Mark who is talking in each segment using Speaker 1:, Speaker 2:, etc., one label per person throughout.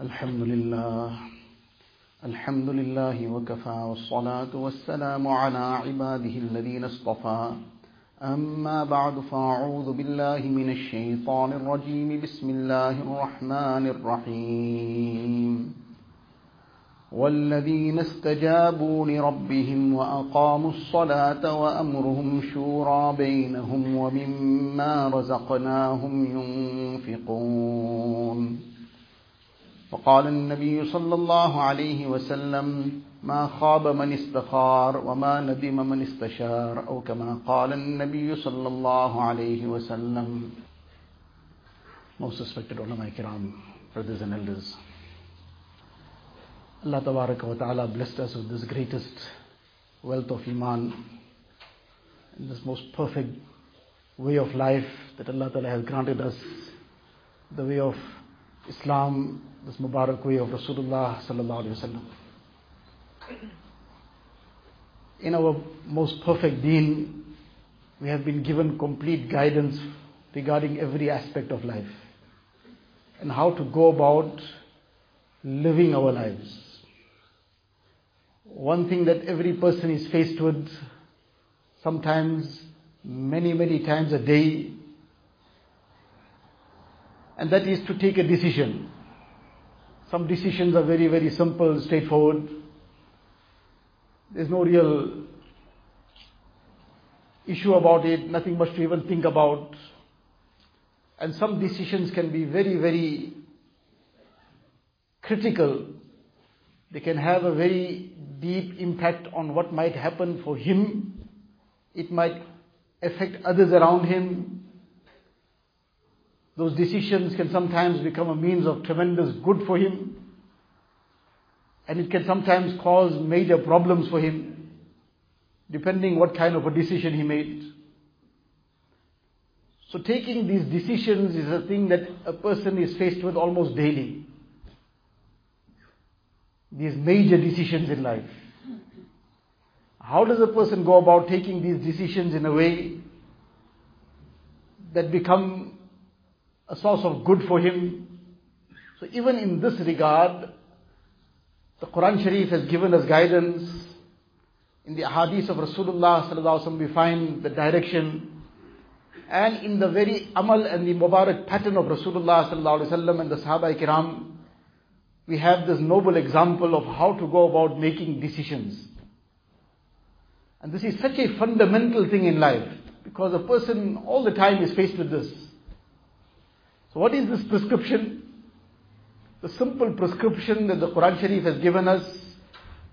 Speaker 1: الحمد لله. الحمد لله وكفى والصلاة والسلام على عباده الذين اصطفى. أما بعد فأعوذ بالله من الشيطان الرجيم. بسم الله الرحمن الرحيم. والذين استجابوا لربهم وأقاموا الصلاة وأمرهم شورى بينهم ومما رزقناهم ينفقون. وقال النبي صلى الله عليه وسلم ما خاب من استخار وما ندم من استشار أو كما قال النبي صلى الله عليه وسلم Most respected ulama kiram, brothers and elders. Allah Tabaraka wa Ta'ala blessed us with this greatest wealth of Iman and this most perfect way of life that Allah Ta'ala has granted us, the way of Islam, this Mubarak way of Rasulullah Sallallahu Alaihi Wasallam. In our most perfect deen, we have been given complete guidance regarding every aspect of life and how to go about living our lives. One thing that every person is faced with, sometimes many, many times a day, and that is to take a decision. Some decisions are very, very simple, straightforward. There's no real issue about it, nothing much to even think about. And some decisions can be very, very critical. They can have a very deep impact on what might happen for him. It might affect others around him. Those decisions can sometimes become a means of tremendous good for him. And it can sometimes cause major problems for him, depending what kind of a decision he made. So taking these decisions is a thing that a person is faced with almost daily. These major decisions in life. How does a person go about taking these decisions in a way that become a source of good for him? So even in this regard, the Quran Sharif has given us guidance. In the hadith of Rasulullah we find the direction. And in the very amal and the Mubarak pattern of Rasulullah and the Sahaba kiram, we have this noble example of how to go about making decisions. And this is such a fundamental thing in life because a person all the time is faced with this. So what is this prescription? The simple prescription that the Quran Sharif has given us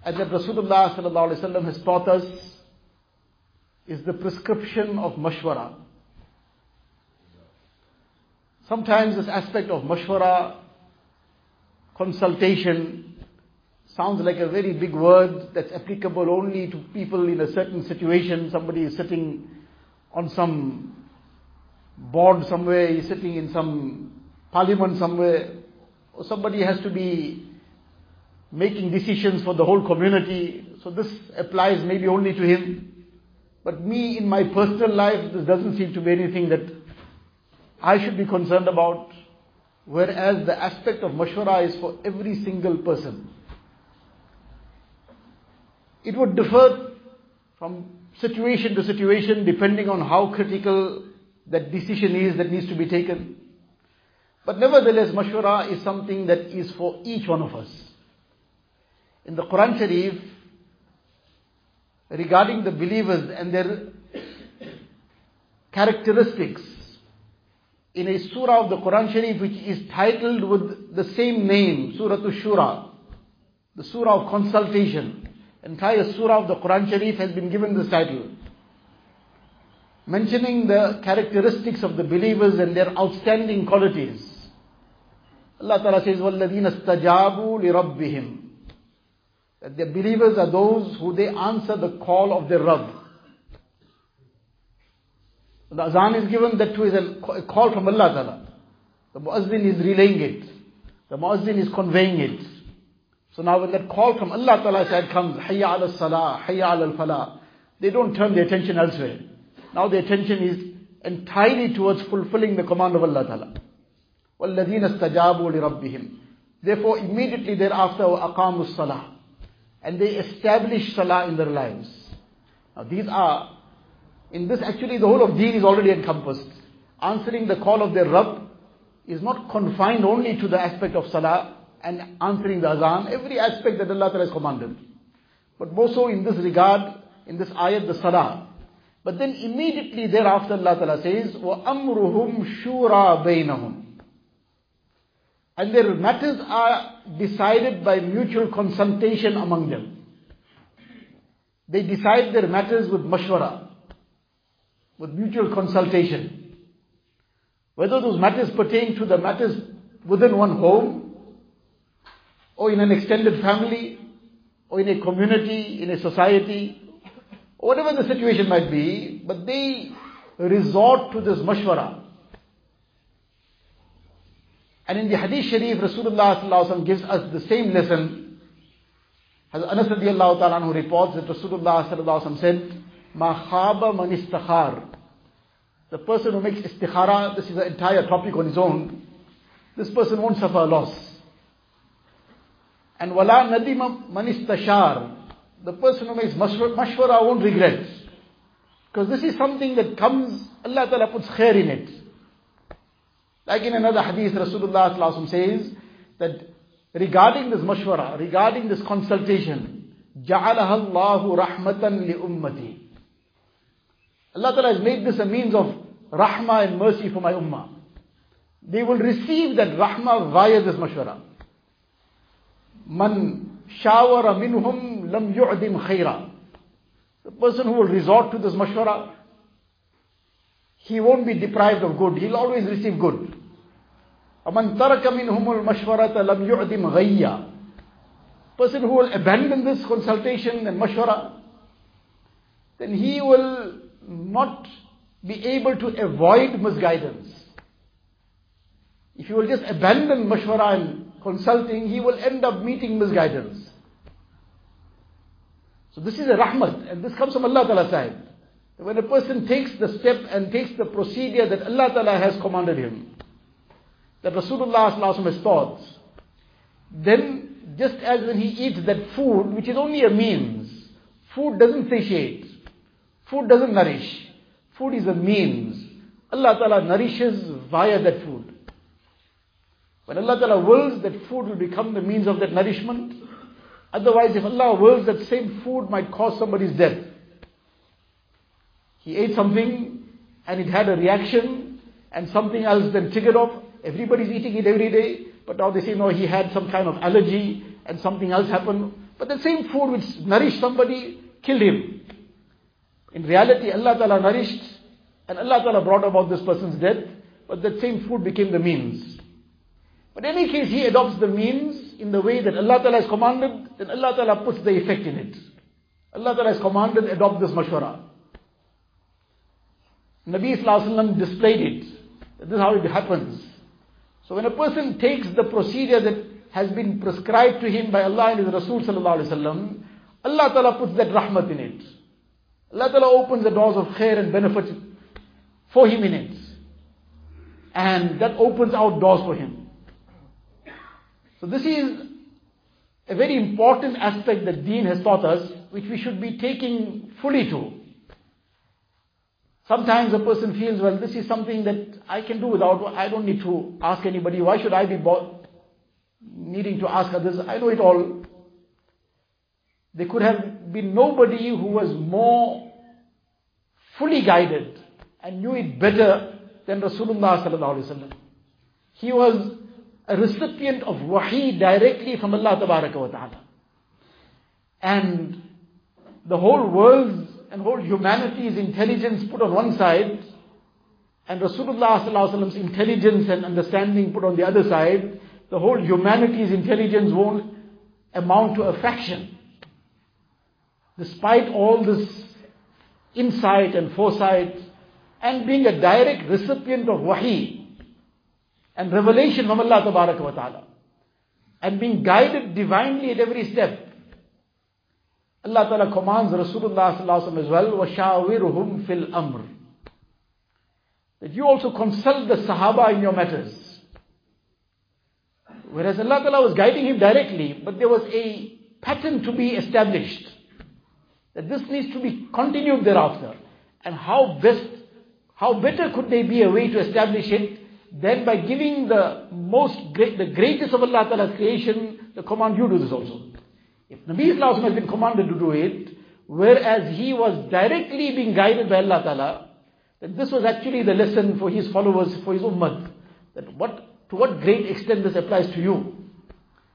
Speaker 1: and that Rasulullah has taught us is the prescription of mashwara. Sometimes this aspect of mashwara, consultation, sounds like a very big word that's applicable only to people in a certain situation. Somebody is sitting on some board somewhere, he's sitting in some parliament somewhere, or somebody has to be making decisions for the whole community. So this applies maybe only to him. But me in my personal life, this doesn't seem to be anything that I should be concerned about. Whereas the aspect of mashwara is for every single person. It would differ from situation to situation depending on how critical that decision is that needs to be taken. But nevertheless, mashwara is something that is for each one of us. In the Quran Sharif, regarding the believers and their characteristics, in a surah of the Quran Sharif which is titled with the same name, Surah Shura, the surah of consultation, entire surah of the Quran Sharif has been given this title Mentioning the characteristics of the believers and their outstanding qualities. Allah Ta'ala says, وَالَّذِينَ اسْتَجَابُوا لِرَبِّهِمْ That the believers are those who they answer the call of their Rabb. The azan is given, that too is a call from Allah Ta'ala. The muazzin is relaying it. The muazzin is conveying it. So now when that call from Allah Ta'ala side comes, Hayya ala salah, Hayya ala falah, they don't turn their attention elsewhere. Now their attention is entirely towards fulfilling the command of Allah Ta'ala. وَالَّذِينَ اسْتَجَابُوا لِرَبِّهِمْ Therefore, immediately thereafter, aqamu salah. And they establish salah in their lives. Now these are, in this actually the whole of deen is already encompassed. Answering the call of their Rabb is not confined only to the aspect of salah and answering the azan, every aspect that Allah Ta'ala has commanded. But more so in this regard, in this ayat, the salah. But then immediately thereafter Allah Ta'ala says, وَأَمْرُهُمْ شُورَى بَيْنَهُمْ And their matters are decided by mutual consultation among them. They decide their matters with mashwara, with mutual consultation. Whether those matters pertain to the matters within one home, or in an extended family, or in a community, in a society, or whatever the situation might be, but they resort to this mashwara. And in the Hadith Sharif, Rasulullah gives us the same lesson. As Anas radiallahu ta'ala reports that Rasulullah said, Ma khaba man istakhar. The person who makes istikhara, this is an entire topic on his own, this person won't suffer a loss. And wala nadima manistashar, the person who makes mashwara won't regret. Because this is something that comes, Allah Ta'ala puts khair in it. Like in another hadith, Rasulullah says that regarding this mashwara, regarding this consultation, جَعَلَهَا اللَّهُ رَحْمَةً لِأُمَّتِي Allah Ta'ala has made this a means of rahmah and mercy for my ummah. They will receive that rahmah via this mashwara. Man shawara minhum lam yu'dim khaira. The person who will resort to this mashwara, he won't be deprived of good. He'll always receive good. وَمَنْ تَرَكَ مِنْهُمُ الْمَشْوَرَةَ لَمْ يُعْدِمْ غَيَّا Person who will abandon this consultation and mashwara, then he will not be able to avoid misguidance. If he will just abandon mashwara and consulting, he will end up meeting misguidance. So this is a rahmat, and this comes from Allah Ta'ala side. When a person takes the step and takes the procedure that Allah Ta'ala has commanded him, that Rasulullah has taught, then just as when he eats that food, which is only a means, food doesn't satiate, food doesn't nourish, food is a means. Allah Ta'ala nourishes via that food. When Allah Ta'ala wills, that food will become the means of that nourishment. Otherwise, if Allah wills, that same food might cause somebody's death. He ate something and it had a reaction and something else then triggered off. Everybody's eating it every day, but now they say, no, he had some kind of allergy and something else happened. But the same food which nourished somebody killed him. In reality, Allah Ta'ala nourished and Allah Ta'ala brought about this person's death, but that same food became the means. But in any case, he adopts the means in the way that Allah Ta'ala has commanded, then Allah Ta'ala puts the effect in it. Allah Ta'ala has commanded, adopt this mashwara. Nabi Sallallahu displayed it. This is how it happens. So when a person takes the procedure that has been prescribed to him by Allah and His Rasul Sallallahu Wasallam, Allah Ta'ala puts that rahmat in it. Allah Ta'ala opens the doors of khair and benefit for him in it. And that opens out doors for him. So this is a very important aspect that Deen has taught us, which we should be taking fully to. Sometimes a person feels, well, this is something that I can do without, I don't need to ask anybody. Why should I be needing to ask others? I know it all. There could have been nobody who was more fully guided and knew it better than Rasulullah sallallahu alaihi wasallam. He was a recipient of wahi directly from Allah wa ta'ala. And the whole world's and whole humanity's intelligence put on one side, and Rasulullah's intelligence and understanding put on the other side, the whole humanity's intelligence won't amount to a fraction. Despite all this insight and foresight, and being a direct recipient of wahi and revelation from Allah wa ta'ala, and being guided divinely at every step, Allah Ta'ala commands Rasulullah Sallallahu as well, وَشَاوِرُهُمْ fil amr. That you also consult the Sahaba in your matters. Whereas Allah Ta'ala was guiding him directly, but there was a pattern to be established. That this needs to be continued thereafter. And how best, how better could there be a way to establish it than by giving the most great, the greatest of Allah Ta'ala's creation, the command you do this also. If Nabi Islam has been commanded to do it, whereas he was directly being guided by Allah Ta'ala, that this was actually the lesson for his followers, for his ummah. That what, to what great extent this applies to you.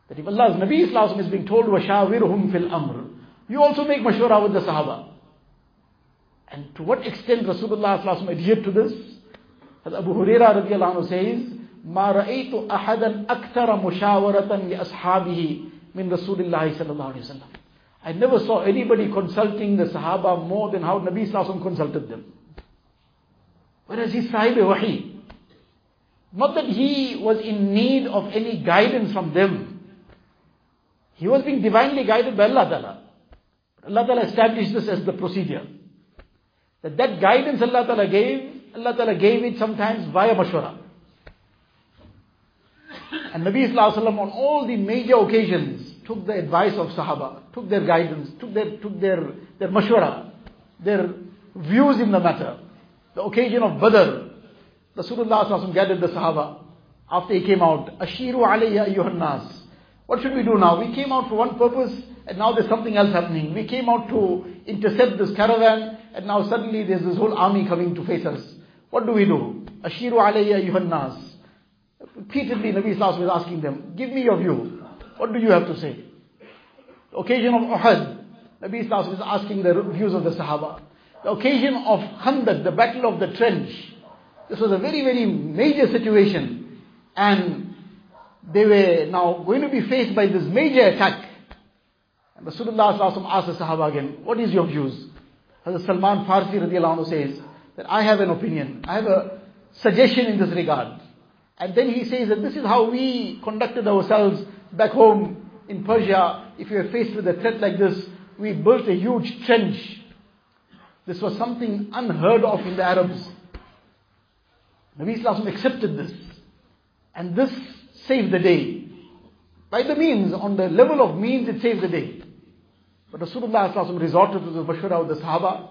Speaker 1: That if Allah's Nabi Islam is being told, وَشَاوِرْهُمْ fil amr, you also make mashwara with the Sahaba. And to what extent Rasulullah adhered to this? As Abu Huraira radiallahu anhu says, ما رأيت أحدا أكثر مشاورة لأصحابه من رسول الله صلى الله عليه وسلم. I never saw anybody consulting the Sahaba more than how Nabi Sallallahu consulted them. Whereas he's Sahib Wahi. Not that he was in need of any guidance from them. He was being divinely guided by Allah Ta'ala. Allah Ta'ala established this as the procedure. That that guidance Allah Ta'ala gave, Allah Ta'ala gave it sometimes via mashwara. And Nabi Sallallahu on all the major occasions took the advice of Sahaba, took their guidance, took their, took their, their mashwara, their views in the matter. The occasion of Badr, Rasulullah Wasallam gathered the Sahaba after he came out. Ashiru alayya nas. What should we do now? We came out for one purpose and now there's something else happening. We came out to intercept this caravan and now suddenly there's this whole army coming to face us. What do we do? Ashiru alayya ayyuhan nas. Repeatedly Nabi Sallallahu was asking them, give me your view. What do you have to say? The occasion of Uhud, Nabi Sallallahu was asking the views of the Sahaba. The occasion of Khandaq, the battle of the trench. This was a very, very major situation. And they were now going to be faced by this major attack. And Rasulullah asked the Sahaba again, what is your views? Hazrat Salman Farsi radiallahu anhu says that I have an opinion. I have a suggestion in this regard. And then he says that this is how we conducted ourselves back home in Persia. If we were faced with a threat like this, we built a huge trench. This was something unheard of in the Arabs. Nabi Islam accepted this. And this saved the day. By the means, on the level of means, it saved the day. But Rasulullah resorted to the mashwara of the Sahaba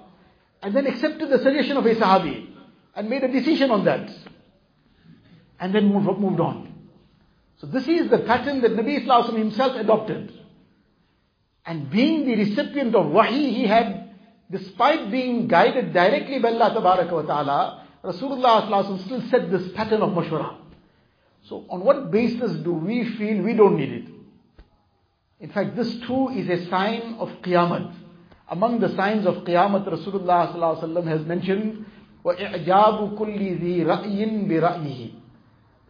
Speaker 1: and then accepted the suggestion of a Sahabi and made a decision on that and then moved, moved on. So this is the pattern that Nabi Islam himself adopted. And being the recipient of wahi, he had, despite being guided directly by Allah wa ta'ala, Rasulullah still set this pattern of mashwara. So on what basis do we feel we don't need it? In fact, this too is a sign of Qiyamah. Among the signs of Qiyamah, Rasulullah has mentioned, وَإِعْجَابُ كُلِّ ذِي رَأْيٍ بِرَأْيِهِ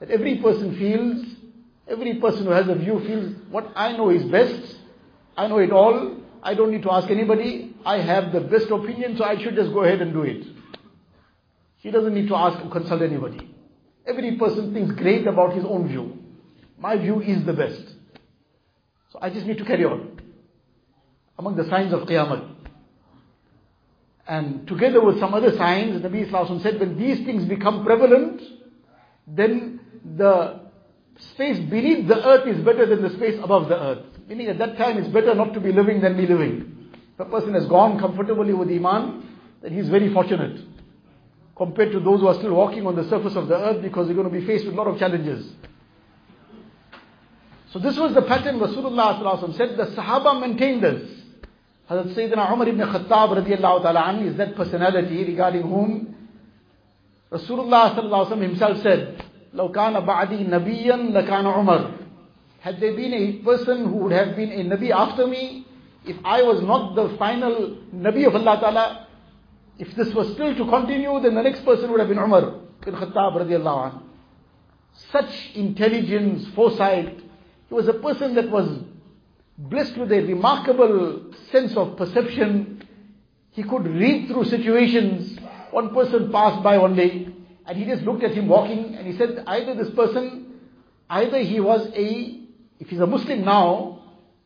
Speaker 1: that every person feels, every person who has a view feels what I know is best, I know it all, I don't need to ask anybody, I have the best opinion, so I should just go ahead and do it. He doesn't need to ask or consult anybody. Every person thinks great about his own view. My view is the best. So I just need to carry on. Among the signs of Qiyamah. And together with some other signs, Nabi Islam said, when these things become prevalent, then the space beneath the earth is better than the space above the earth. Meaning at that time it's better not to be living than be living. If a person has gone comfortably with Iman, then he's very fortunate. Compared to those who are still walking on the surface of the earth because they're going to be faced with a lot of challenges. So this was the pattern Rasulullah said, the Sahaba maintained this. Hazrat Sayyidina Umar ibn Khattab radiallahu ta'ala is that personality regarding whom Rasulullah himself said, لو كان بعدي نبيا لكان عمر had there been a person who would have been a Nabi after me, if I was not the final Nabi of Allah Ta'ala, if this was still to continue, then the next person would have been Umar bin Khattab radiallahu anh. Such intelligence, foresight. He was a person that was blessed with a remarkable sense of perception. He could read through situations. One person passed by one day, and he just looked at him walking and he said, either this person, either he was a, if he's a Muslim now,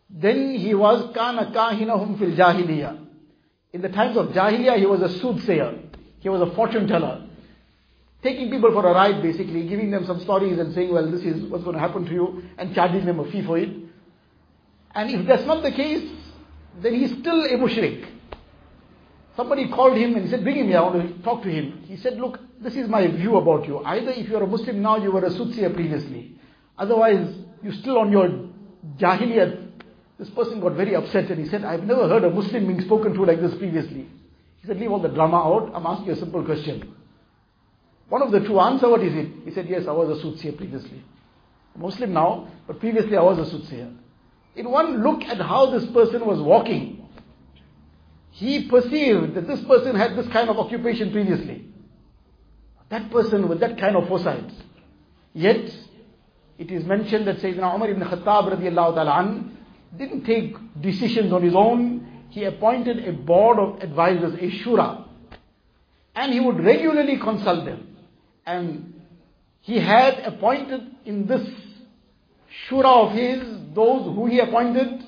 Speaker 1: then he was kana kahinahum fil jahiliya. In the times of jahiliya, he was a soothsayer. He was a fortune teller. taking people for a ride basically, giving them some stories and saying, well, this is what's going to happen to you, and charging them a fee for it. And if that's not the case, then he's still a mushrik. Somebody called him and he said, bring him here, I want to talk to him. He said, look, this is my view about you. Either if you're a Muslim now, you were a soothsayer previously. Otherwise, you're still on your jahiliyat. This person got very upset and he said, I've never heard a Muslim being spoken to like this previously. He said, leave all the drama out. I'm asking you a simple question. One of the two answer, what is it? He said, yes, I was a soothsayer previously. I'm Muslim now, but previously I was a soothsayer. In one look at how this person was walking, he perceived that this person had this kind of occupation previously. That person with that kind of foresight. Yet, it is mentioned that Sayyidina Umar ibn Khattab radiallahu ta'ala didn't take decisions on his own. He appointed a board of advisors, a shura. And he would regularly consult them. And he had appointed in this shura of his, those who he appointed,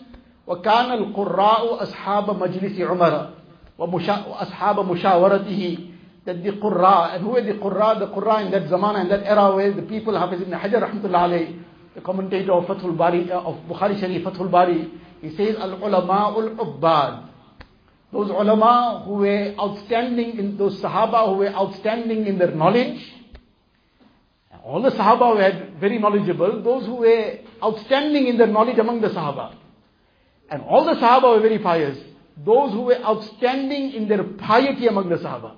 Speaker 1: وكان القراء أصحاب مجلس عمر وأصحاب مشاورته that the Qurra, and who were the Qurra? The Qurra in that zamana, in that era where the people, Hafiz ibn Hajar rahmatullah alayhi, the commentator of Fathul Bari, uh, of Bukhari Sharif, Fathul Bari, he says, Al-ulama ul-ubbad. Those ulama who were outstanding in, those Sahaba who were outstanding in their knowledge, all the Sahaba were very knowledgeable, those who were outstanding in their knowledge among the Sahaba. And all the Sahaba were very pious. Those who were outstanding in their piety among the Sahaba.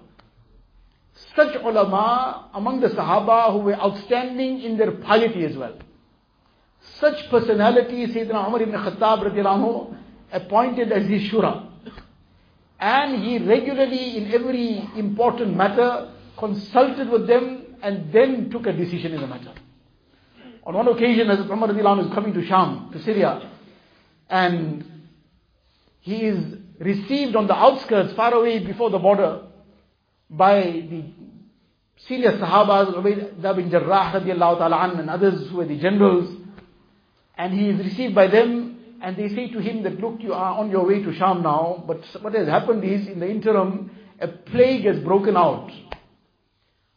Speaker 1: Such ulama among the Sahaba who were outstanding in their piety as well. Such personalities Sayyidina Umar ibn Khattab appointed as his shura. And he regularly in every important matter consulted with them and then took a decision in the matter. On one occasion, as Umar was coming to Sham, to Syria, and he is received on the outskirts, far away before the border, by the senior Sahabas, Ubaidah bin Jarrah ta'ala and others who were the generals. And he is received by them and they say to him that, look, you are on your way to Sham now, but what has happened is, in the interim, a plague has broken out.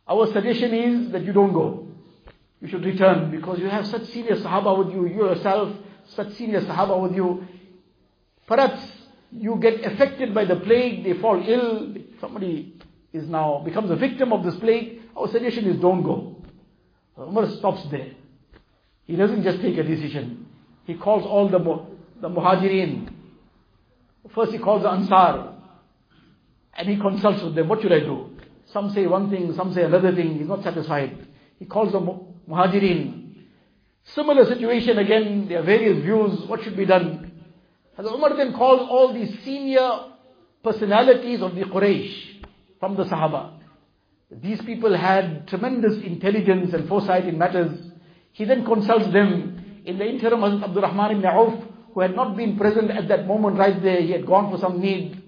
Speaker 1: Our suggestion is that you don't go. You should return because you have such senior Sahaba with you, you yourself, such senior Sahaba with you. Perhaps you get affected by the plague, they fall ill, somebody is now, becomes a victim of this plague. Our suggestion is don't go. Umar stops there. He doesn't just take a decision. He calls all the, the muhajirin. First he calls the ansar. And he consults with them. What should I do? Some say one thing, some say another thing. He's not satisfied. He calls the muhajirin. Similar situation again. There are various views. What should be done? Hazrat Umar then calls all the senior personalities of the Quraysh from the Sahaba. These people had tremendous intelligence and foresight in matters. He then consults them. In the interim, Hazrat Abdul Rahman ibn Auf, who had not been present at that moment right there, he had gone for some need.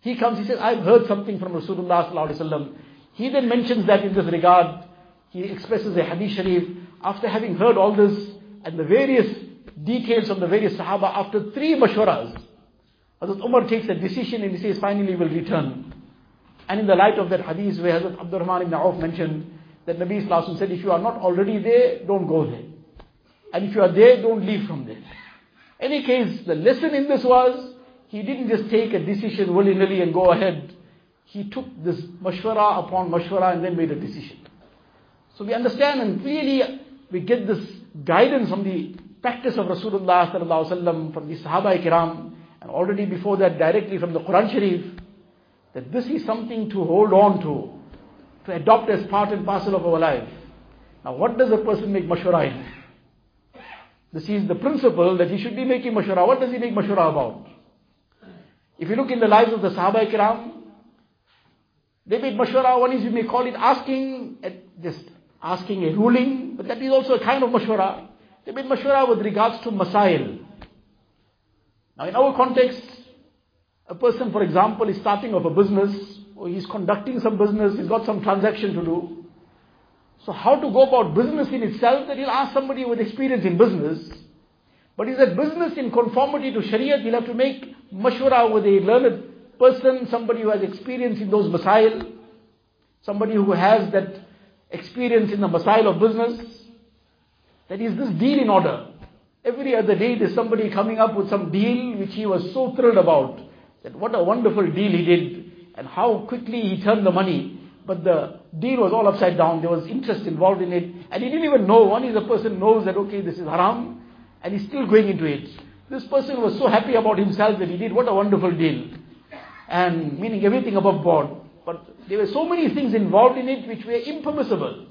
Speaker 1: He comes, he says, I've heard something from Rasulullah sallallahu alaihi wasallam. He then mentions that in this regard. He expresses a hadith sharif. After having heard all this and the various details from the various Sahaba, after three mashwaras, Hazrat Umar takes a decision and he says, finally we'll return. And in the light of that hadith where Hazrat Abdurrahman ibn Auf mentioned that Nabi Sallallahu said, if you are not already there, don't go there. And if you are there, don't leave from there. Any case, the lesson in this was, he didn't just take a decision willy-nilly and go ahead. He took this mashwara upon mashwara and then made a decision. So we understand and clearly we get this guidance from the practice of Rasulullah sallallahu from the Sahaba Kiram, and already before that directly from the Quran Sharif, that this is something to hold on to, to adopt as part and parcel of our life. Now what does a person make mashwara in? This is the principle that he should be making mashwara. What does he make mashwara about? If you look in the lives of the Sahaba Kiram, they made mashwara, one is you may call it asking, just asking a ruling, but that is also a kind of mashwara. They made mashwara with regards to masail. Now in our context, a person for example is starting off a business, or he's conducting some business, he's got some transaction to do. So how to go about business in itself, that he'll ask somebody with experience in business. But is that business in conformity to Sharia, he'll have to make mashwara with a learned person, somebody who has experience in those masail, somebody who has that experience in the masail of business, that is this deal in order. Every other day there's somebody coming up with some deal which he was so thrilled about, that what a wonderful deal he did, and how quickly he turned the money, but the deal was all upside down, there was interest involved in it, and he didn't even know, one is a person knows that okay, this is haram, and he's still going into it. This person was so happy about himself that he did, what a wonderful deal. And meaning everything above board. But there were so many things involved in it which were impermissible.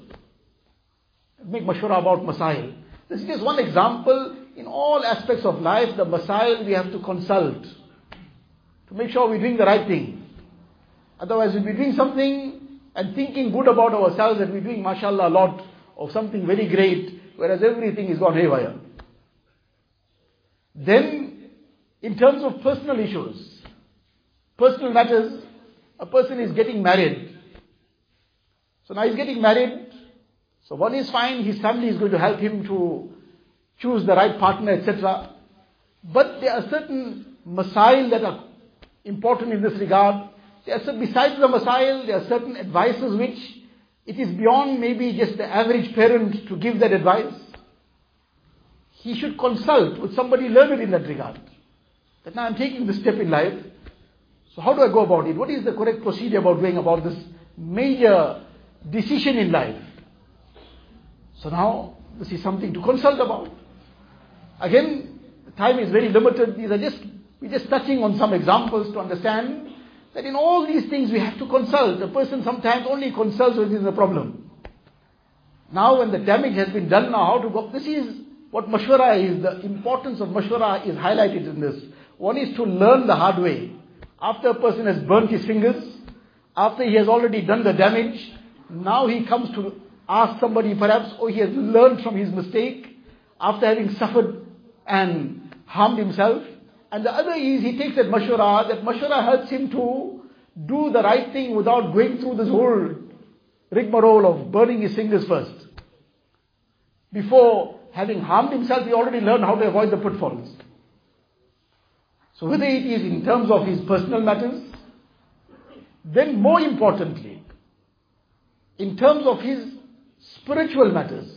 Speaker 1: Make mashura about masail. This is just one example. In all aspects of life, the masail we have to consult to make sure we're doing the right thing. Otherwise, we'll be doing something and thinking good about ourselves that we're doing, mashallah, a lot of something very great, whereas everything is gone haywire. Then, in terms of personal issues, personal matters, a person is getting married. So now he's getting married. So one is fine, his family is going to help him to choose the right partner, etc. But there are certain masail that are important in this regard. There are, besides the masail, there are certain advices which it is beyond maybe just the average parent to give that advice. He should consult with somebody learned in that regard. That now I'm taking this step in life. So how do I go about it? What is the correct procedure about going about this major decision in life? So now this is something to consult about. Again, time is very limited. These are just we're just touching on some examples to understand that in all these things we have to consult. A person sometimes only consults when there's a problem. Now when the damage has been done now, how to go, this is what mashwara is, the importance of mashwara is highlighted in this. One is to learn the hard way. After a person has burnt his fingers, after he has already done the damage, now he comes to ask somebody perhaps, or he has learned from his mistake, after having suffered and harmed himself. And the other is he takes that mashwara, that mashwara helps him to do the right thing without going through this whole rigmarole of burning his fingers first. Before having harmed himself, he already learned how to avoid the pitfalls. So whether it is in terms of his personal matters, then more importantly, in terms of his spiritual matters,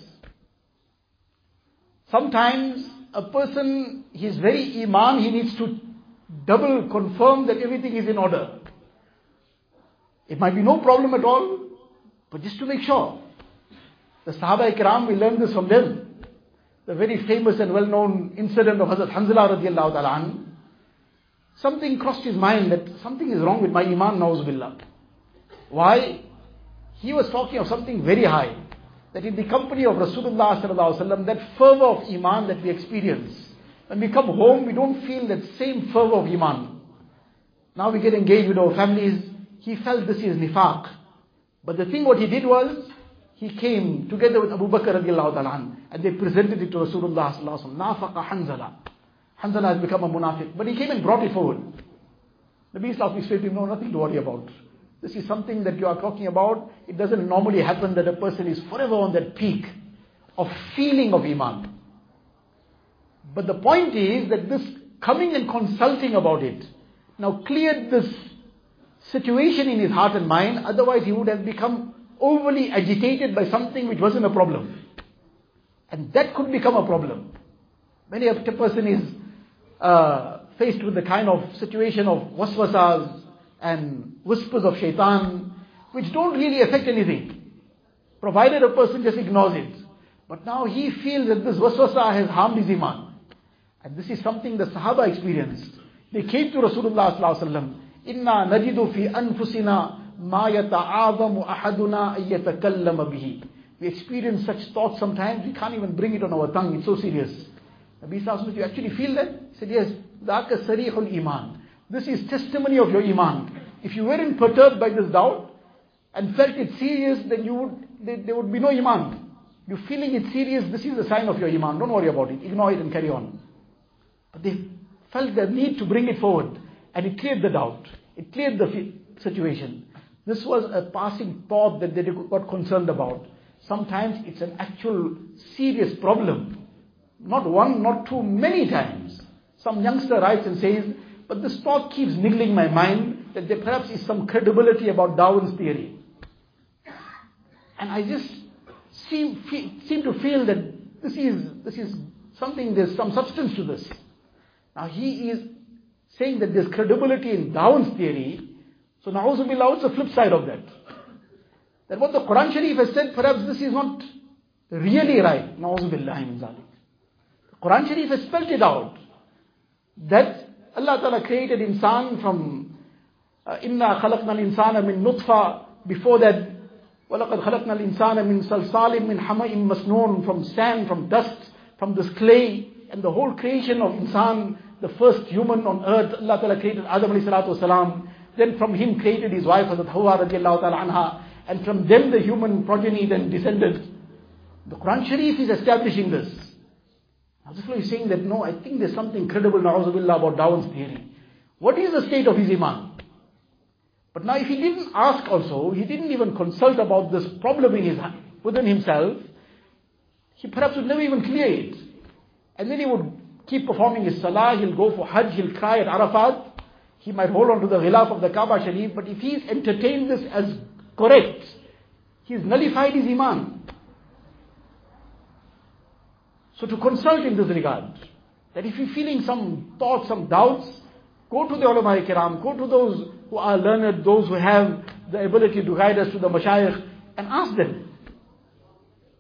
Speaker 1: sometimes a person, his very iman, he needs to double confirm that everything is in order. It might be no problem at all, but just to make sure. The Sahaba Ikram, we learn this from them. The very famous and well-known incident of Hazrat Hanzala radiallahu ta'ala Something crossed his mind that something is wrong with my iman, na'uzubillah. Why? He was talking of something very high that in the company of Rasulullah sallallahu that fervor of iman that we experience, when we come home, we don't feel that same fervor of iman. Now we get engaged with our families. He felt this is nifaq. But the thing what he did was, he came together with Abu Bakr radiallahu ta'ala and they presented it to Rasulullah sallallahu alaihi wasallam. Nafaqa Hanzala. Hanzala has become a munafiq. But he came and brought it forward. The Nabi Sallallahu said to him, no, nothing to worry about. This is something that you are talking about. It doesn't normally happen that a person is forever on that peak of feeling of Iman. But the point is that this coming and consulting about it now cleared this situation in his heart and mind. Otherwise, he would have become overly agitated by something which wasn't a problem. And that could become a problem. Many a person is uh, faced with the kind of situation of waswasas, and whispers of shaitan, which don't really affect anything, provided a person just ignores it. But now he feels that this waswasa has harmed his iman. And this is something the Sahaba experienced. They came to Rasulullah sallallahu. Inna fi anfusina ma yata'azamu ahaduna ayyatakallama bihi. We experience such thoughts sometimes, we can't even bring it on our tongue, it's so serious. Nabi Sallallahu Alaihi you actually feel that? He said, yes, a sarihul iman. This is testimony of your iman. If you weren't perturbed by this doubt and felt it serious, then you would, there would be no iman. You're feeling it serious, this is a sign of your iman. Don't worry about it. Ignore it and carry on. But they felt the need to bring it forward. And it cleared the doubt. It cleared the situation. This was a passing thought that they got concerned about. Sometimes it's an actual serious problem not one, not two, many times. Some youngster writes and says, but this thought keeps niggling my mind that there perhaps is some credibility about Darwin's theory. And I just seem, seem to feel that this is, this is something, there's some substance to this. Now he is saying that there's credibility in Darwin's theory. So na'uzubillah, what's the flip side of that? That what the Quran Sharif has said, perhaps this is not really right. Na'uzubillah min zalik. The Quran Sharif has spelled it out. That Allah Ta'ala created insan from uh, inna khalaqna al-insana min nutfa. Before that, وَلَقَدْ خَلَقْنَا الْإِنسَانَ مِنْ صَلْصَالٍ مِنْ حَمَئٍ مَسْنُونٍ From sand, from dust, from this clay, and the whole creation of insan, the first human on earth, Allah Ta'ala created Adam alayhi salatu wasalam. Then from him created his wife, Hazrat Hawa radiallahu ta'ala anha. And from them the human progeny then descended. The Quran Sharif is establishing this. This is saying that no, I think there's something credible, na'uzubillah, about Darwin's theory. What is the state of his iman? But now if he didn't ask also, he didn't even consult about this problem in his within himself, he perhaps would never even clear it. And then he would keep performing his salah, he'll go for hajj, he'll cry at Arafat, he might hold on to the ghilaf of the Kaaba Sharif, but if he's entertained this as correct, he's nullified his iman. So to consult in this regard, that if you're feeling some thoughts, some doubts, go to the ulama kiram, go to those who are learned, those who have the ability to guide us to the mashayikh, and ask them.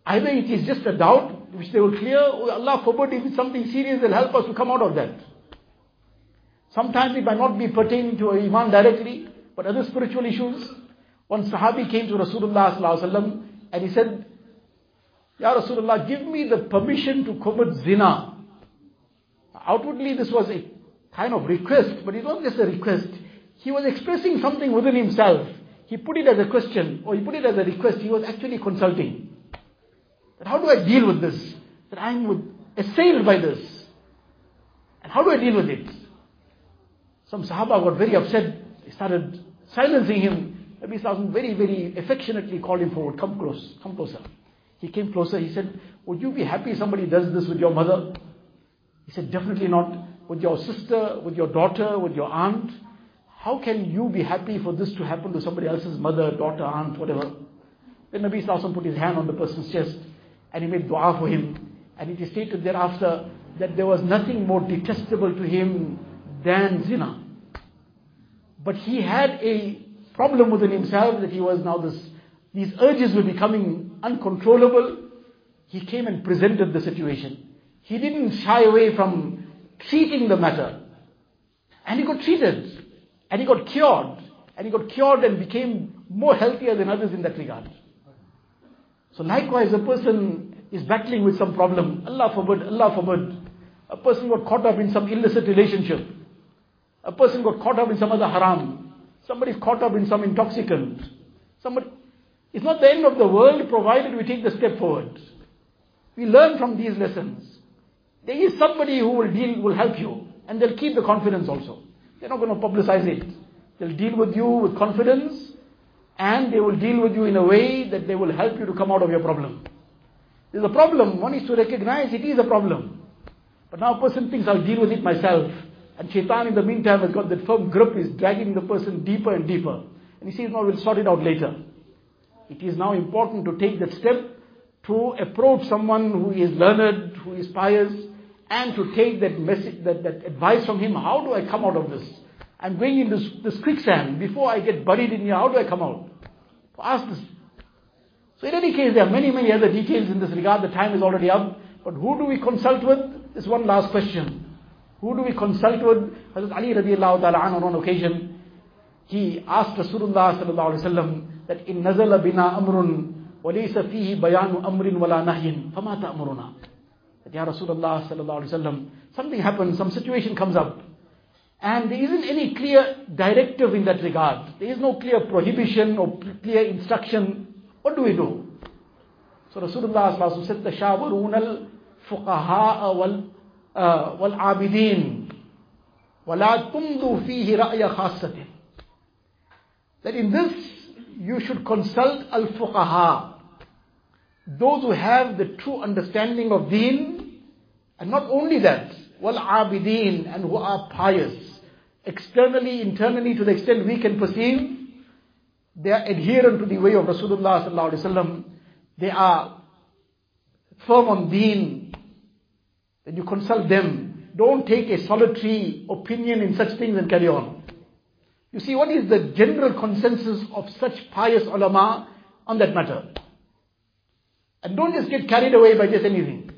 Speaker 1: Either it is just a doubt which they will clear, or Allah forbid if it's something serious, they'll help us to come out of that. Sometimes it might not be pertaining to Iman directly, but other spiritual issues. One Sahabi came to Rasulullah and he said, Ya Rasulullah, give me the permission to commit zina. Outwardly this was a kind of request, but it wasn't just a request. He was expressing something within himself. He put it as a question, or he put it as a request. He was actually consulting. How do I deal with this? That I'm assailed by this. And how do I deal with it? Some Sahaba got very upset. They started silencing him. Nabi Sallallahu very, very affectionately called him forward. Come close, come closer. He came closer. He said, Would you be happy somebody does this with your mother? He said, Definitely not. With your sister, with your daughter, with your aunt. How can you be happy for this to happen to somebody else's mother, daughter, aunt, whatever? Then Nabi Sallallahu put his hand on the person's chest and he made dua for him. And it is stated thereafter that there was nothing more detestable to him than zina. But he had a problem within himself that he was now this, these urges were becoming uncontrollable. He came and presented the situation. He didn't shy away from treating the matter. And he got treated. And he got cured. And he got cured and became more healthier than others in that regard. So likewise, a person is battling with some problem. Allah forbid, Allah forbid. A person got caught up in some illicit relationship. A person got caught up in some other haram. Somebody's caught up in some intoxicant. Somebody, it's not the end of the world provided we take the step forward. We learn from these lessons. There is somebody who will deal, will help you. And they'll keep the confidence also. They're not going to publicize it. They'll deal with you with confidence and they will deal with you in a way that they will help you to come out of your problem. There's a problem. One is to recognize it is a problem. But now a person thinks I'll deal with it myself. And shaitan in the meantime has got that firm grip, is dragging the person deeper and deeper. And he says, no, we'll sort it out later. It is now important to take that step to approach someone who is learned, who is pious, and to take that message, that, that advice from him. How do I come out of this? I'm going into this, this quicksand. Before I get buried in here, how do I come out? Ask this. So in any case, there are many, many other details in this regard. The time is already up. But who do we consult with? This one last question. Who do we consult with? Hazrat Ali radiallahu ta'ala on one occasion, he asked Rasulullah sallallahu alayhi wa that in nazala bina amrun وليس فيه بيان أمر ولا نهي فما تأمرنا that Ya Rasulullah sallallahu alayhi wa sallam something happens, some situation comes up and there isn't any clear directive in that regard. There is no clear prohibition or clear instruction. What do we do? So Rasulullah sallallahu said, تَشَاوَرُونَ الْفُقَهَاءَ وَالْعَابِدِينَ وَلَا تُمْضُوا فِيهِ رَأْيَ خَاصَّةٍ That in this, you should consult al-fuqaha, those who have the true understanding of deen, and not only that, wal-abidin, and who are pious, externally, internally, to the extent we can perceive, they are adherent to the way of Rasulullah sallallahu they are firm on deen, then you consult them. Don't take a solitary opinion in such things and carry on. You see, what is the general consensus of such pious ulama on that matter? And don't just get carried away by just anything.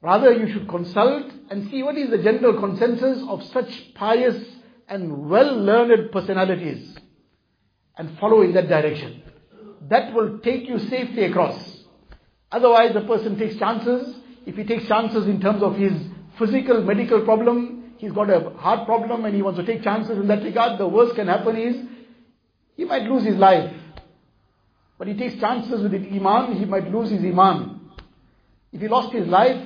Speaker 1: Rather, you should consult and see what is the general consensus of such pious and well-learned personalities and follow in that direction. That will take you safely across. Otherwise, the person takes chances. If he takes chances in terms of his physical, medical problem, he's got a heart problem and he wants to take chances in that regard, the worst can happen is he might lose his life. But he takes chances with iman, he might lose his iman. If he lost his life,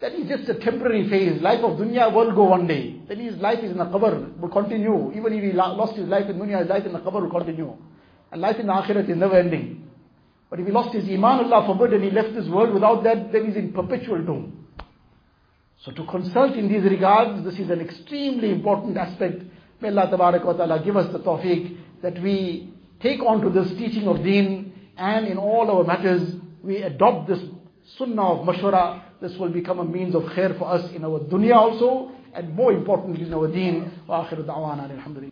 Speaker 1: that is just a temporary phase. Life of dunya will go one day. Then his life is in the qabr, will continue. Even if he lost his life in dunya, his life in the qabr will continue. And life in the akhirat is never ending. But if he lost his iman, Allah forbid, and he left this world without that, then he's in perpetual doom. So to consult in these regards, this is an extremely important aspect. May Allah wa ta'ala give us the tawfiq that we take on to this teaching of deen and in all our matters we adopt this sunnah of mashwara. This will become a means of khair for us in our dunya also and more importantly in our deen. Wa da'wana.